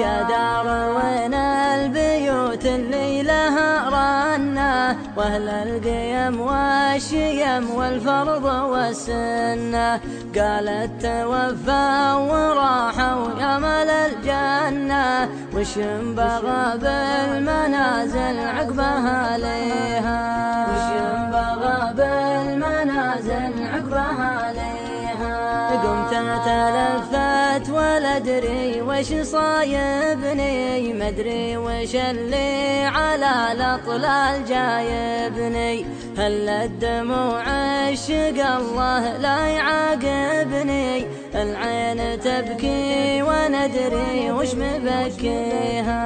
يا دار وين البيوت اللي لها رنة واهل القيم والشيم والفرض والسنة قالت توفى وراحوا يا مل الجنة. وش بغى بالمنازل عقبها ليها؟ وش بغى بالمنازل عقبها ليها؟ قمت تلفت ولا أدري وش صايبني مدري وش اللي على الأطلال جايبني. هل الدموع عشق الله لا يعاقبني؟ العين تبكي وندري وش مبكيها؟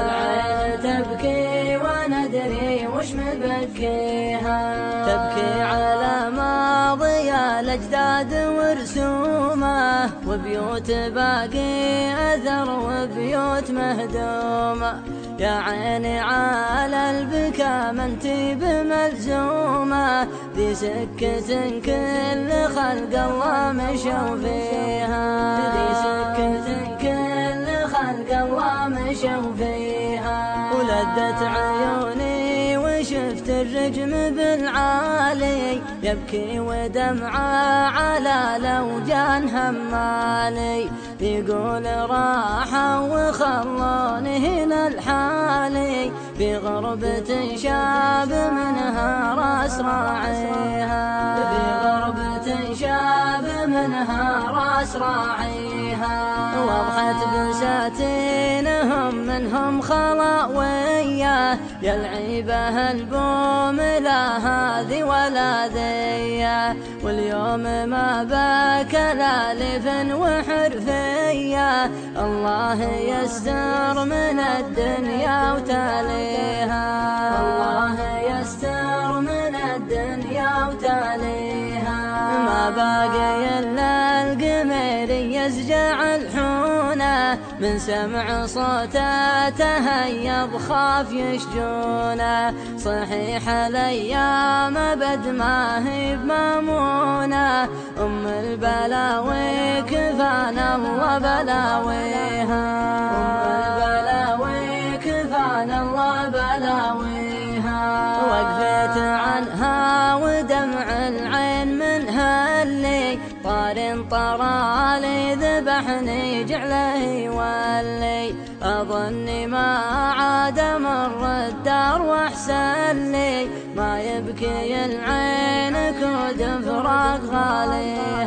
العين تبكي وندري وش مبكيها؟ تبكي على ماضي الأجداد وبيوت باقي أثر وبيوت مهدومه يا عيني على البكا من تيب ملزومة ذي سكة كل خلق الله مشوا فيها. ذي سكة كل خلق الله مشوا فيها. ولدت وشفت الرجم بالعالي يبكي ودمعة على لوجان همالي. يقول راحة وخلوني هنا الحالي. في غربة شاب منها راس راعيها. في غربة شاب منها راس راعيها وضحت بساتينهم منهم خلاوية يا العيبة البوم لا هذه ولا ذي واليوم ما باك لالف وحرفية الله يستر من الدنيا وتاليها يزجع الحونه من سمع صوته تهيض خاف يشجونه صحيح الأيام بد ما هي بمامونه أم البلاوي كفانا الله بلاويها. أم البلاوي كفانا الله ودمع العين منها اللي طار طرالي ذبحني جعله يولي. أظني ما عاد مر الدار وأحسن لي. ما يبكي العين كود فراق غاليها